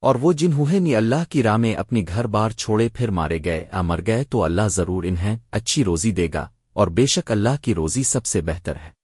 اور وہ جنہوں نے اللہ کی راہ میں اپنی گھر بار چھوڑے پھر مارے گئے، آ مر گئے تو اللہ ضرور انہیں اچھی روزی دے گا اور بے شک اللہ کی روزی سب سے بہتر ہے۔